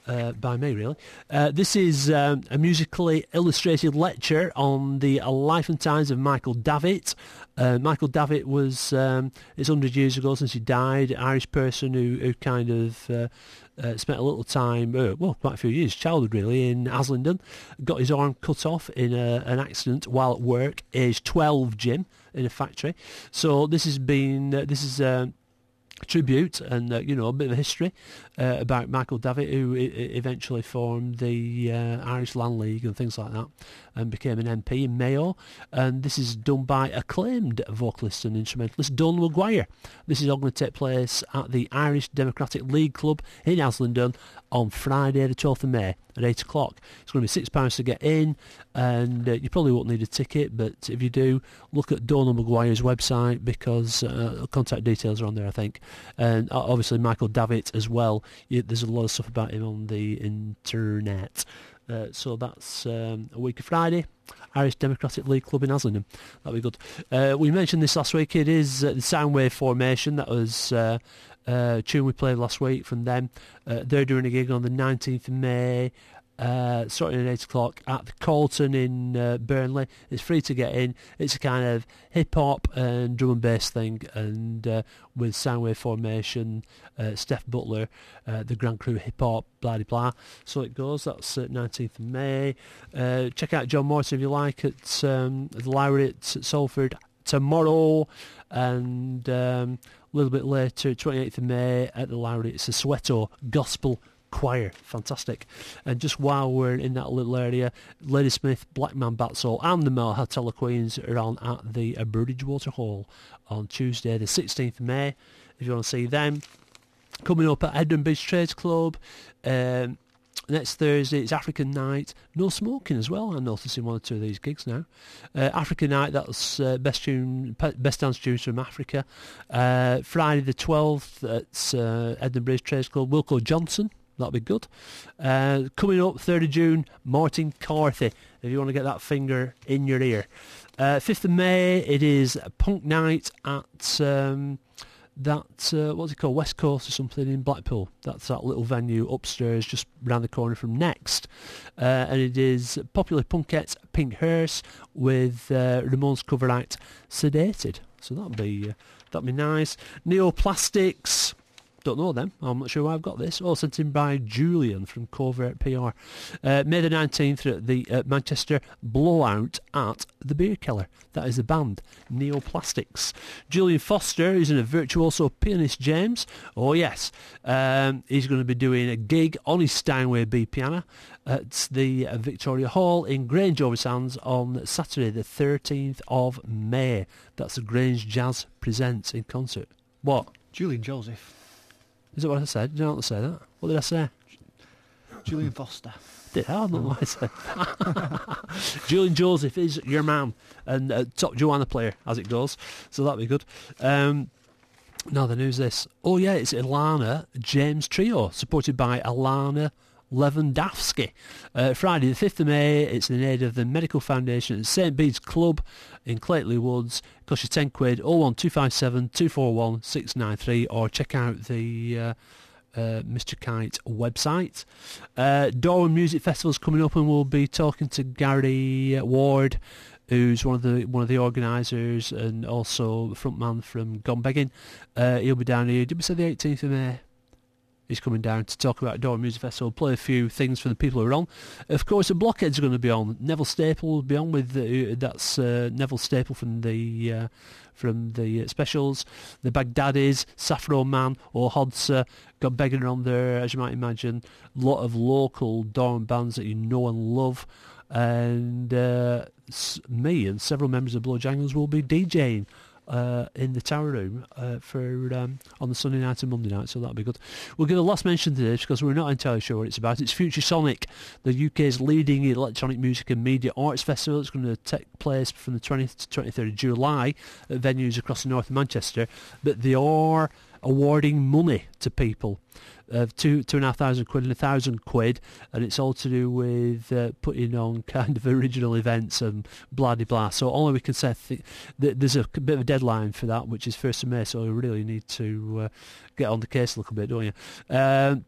Uh, by me, really. Uh, this is um, a musically illustrated lecture on the life and times of Michael Davitt. Uh, Michael Davitt was, um, it's 100 years ago since he died, Irish person who, who kind of uh, uh, spent a little time, uh, well, quite a few years, childhood really, in Haslingden. Got his arm cut off in a, an accident while at work, age 12, Jim, in a factory. So this has been, uh, this is... Uh, tribute and uh, you know a bit of history uh, about Michael Davitt who eventually formed the uh, Irish Land League and things like that and became an MP in Mayo. And this is done by acclaimed vocalist and instrumentalist Donal Maguire. This is all going to take place at the Irish Democratic League Club in Haslingden on Friday the 12th of May at 8 o'clock. It's going to be £6 to get in and uh, you probably won't need a ticket but if you do look at Donal Maguire's website because uh, contact details are on there I think. And obviously Michael Davitt as well there's a lot of stuff about him on the internet. Uh, so that's um, a week of Friday. Irish Democratic League Club in Haslingden that'll be good. Uh, we mentioned this last week. It is uh, the Soundwave formation that was uh, uh, tune we played last week from them. Uh, they're doing a gig on the 19th of May uh, starting at 8 o'clock at the Colton in uh, Burnley. It's free to get in. It's a kind of hip-hop and drum and bass thing and uh, with Soundwave Formation, uh, Steph Butler, uh, the Grand Crew hip-hop, blah blah blah. So it goes. That's uh, 19th of May. Uh, check out John Morrison if you like at um, the Lowry at Salford tomorrow and um, a little bit later, 28th of May at the Lowry. It's a Soweto Gospel choir. Fantastic. And just while we're in that little area, Ladysmith, Black Mambazo and the Mahotella Queens are on at the Bridgewater Hall on Tuesday the 16th of May. If you want to see them. Coming up at Hebden Bridge Trades Club. Um, Next Thursday it's African Night. No smoking as well. I'm noticing one or two of these gigs now. Uh, African Night, that's uh, best tune, best dance tunes from Africa. Uh, Friday the 12th at uh, Hebden Bridge Trades Club. Wilko Johnson That'll be good. Uh, coming up, 3rd of June, Martin Carthy, if you want to get that finger in your ear. Uh, 5th of May, it is Punk Night at um, that, uh, what's it called, West Coast or something in Blackpool. That's that little venue upstairs just round the corner from Next. Uh, and it is popular punkettes Pink Hearse with uh, Ramones cover act Sedated. So that'll be, uh, that'll be nice. Neoplastics. Don't know them. I'm not sure why I've got this. All sent in by Julian from Covert PR. Uh, May the 19th at the uh, Manchester Blowout at the Beer Keller. That is the band, Neoplastics. Julian Foster is in a virtuoso pianist, James. Oh, yes. Um, he's going to be doing a gig on his Steinway B piano at the uh, Victoria Hall in Grange over Sands on Saturday the 13th of May. That's the Grange Jazz Presents in concert. What? Julian Joseph. Is that what I said? Did I not say that? What did I say? Julian Foster. Did I? I don't know what I said. Julian Joseph is your man and uh, top Joanna player as it goes. So that'd be good. Um, now the news is this. Oh yeah, it's Alana James Trio, supported by Alana Lewandowski. Uh, Friday the 5th of May, it's in aid of the Medical Foundation at St Bede's Club in Clayton-le-Woods. Costs you 10 quid, 01257 241 693 or check out the uh, uh, Mr. Kite website. Uh, Darwen Music Festival's coming up and we'll be talking to Gary Ward who's one of the one of the organisers and also the front man from Gone Begging. Uh, he'll be down here. Did we say the 18th of May? He's coming down to talk about Dorm Music Festival, play a few things for the people who are on. Of course, the Blockheads are going to be on. Neville Staple will be on with uh, that's uh, Neville Staple from the uh, from the uh, specials. The Baghdadis, Saffron Man or Hodser got begging on there, as you might imagine. A lot of local Dorm bands that you know and love. And uh, me and several members of Blow Jangles will be DJing uh, in the Tower Room uh, for um, on the Sunday night and Monday night, so that'll be good. We'll give a last mention to this because we're not entirely sure what it's about. It's Future Sonic, the UK's leading electronic music and media arts festival. It's going to take place from the 20th to 23rd of July at venues across the north of Manchester, but they are awarding money to people of two two and a half thousand quid and a thousand quid, and it's all to do with uh, putting on kind of original events and blah de blah. So only we can say th- that there's a bit of a deadline for that, which is first of May. So we really need to uh, get on the case a little bit, don't you? Um,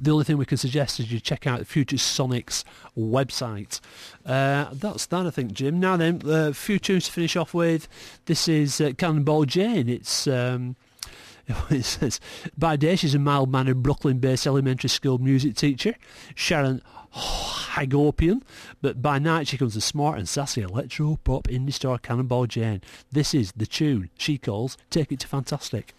the only thing we can suggest is you check out the Future Sonic's website. Uh, that's that, I think, Jim. Now then, a uh, few tunes to finish off with. This is uh, Cannonball Jane. It's um, it says, by day she's a mild-mannered Brooklyn-based elementary school music teacher, Sharon Hagopian, but by night she comes a smart and sassy electro-pop indie star Cannonball Jane. This is the tune she calls Take It to Fantastic.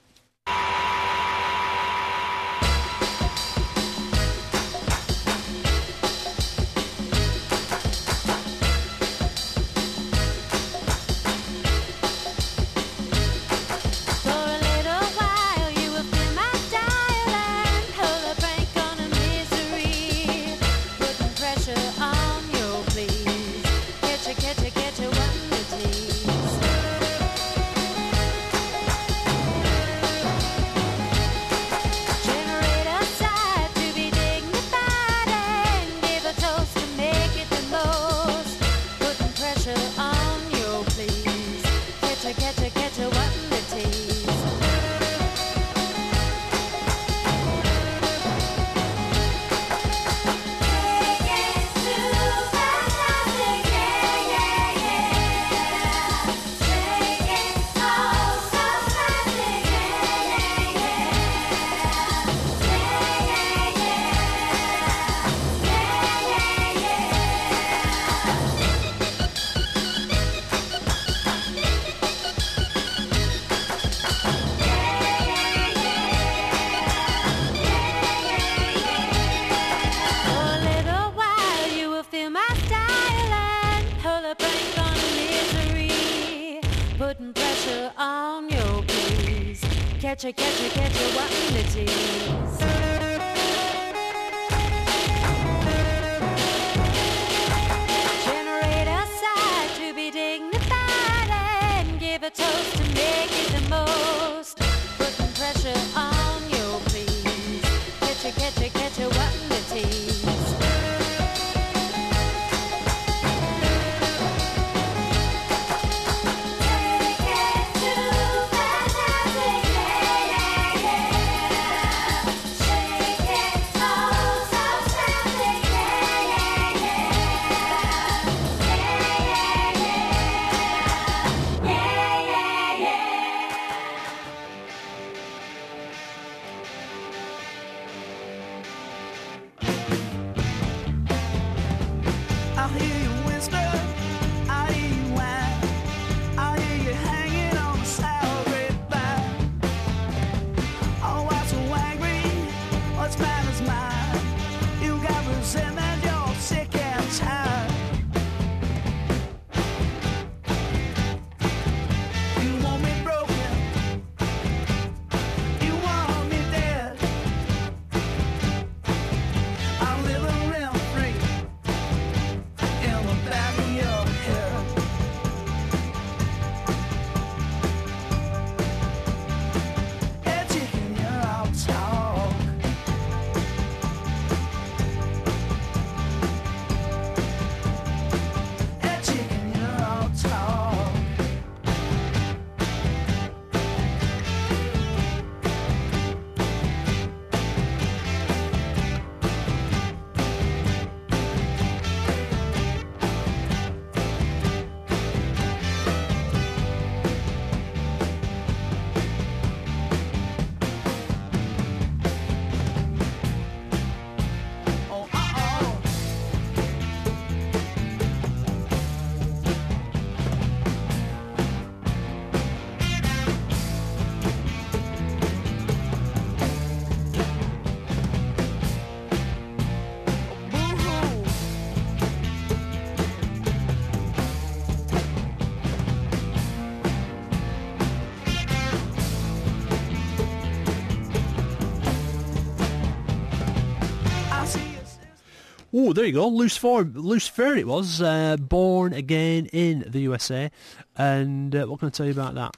Oh, there you go. Loose Fur, loose. It was uh, born again in the USA, and uh, what can I tell you about that?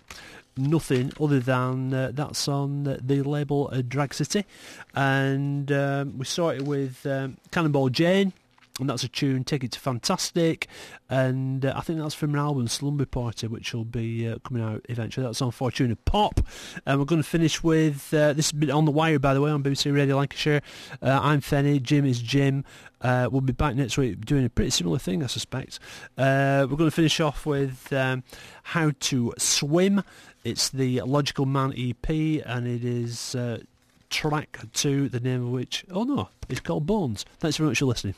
Nothing other than uh, that's on the label uh, Drag City, and um, we started with um, Cannonball Jane. And that's a tune, Take It to Fantastic, and uh, I think that's from an album, Slumber Party, which will be uh, coming out eventually. That's on Fortuna Pop, and we're going to finish with uh, this been on the wire, by the way, on BBC Radio Lancashire. Uh, I'm Fenny, Jim is Jim. Uh, we'll be back next week doing a pretty similar thing, I suspect. Uh, we're going to finish off with um, How to Swim. It's the Logical Man EP, and it is track two, the name of which, oh no, it's called Bones. Thanks very much for listening.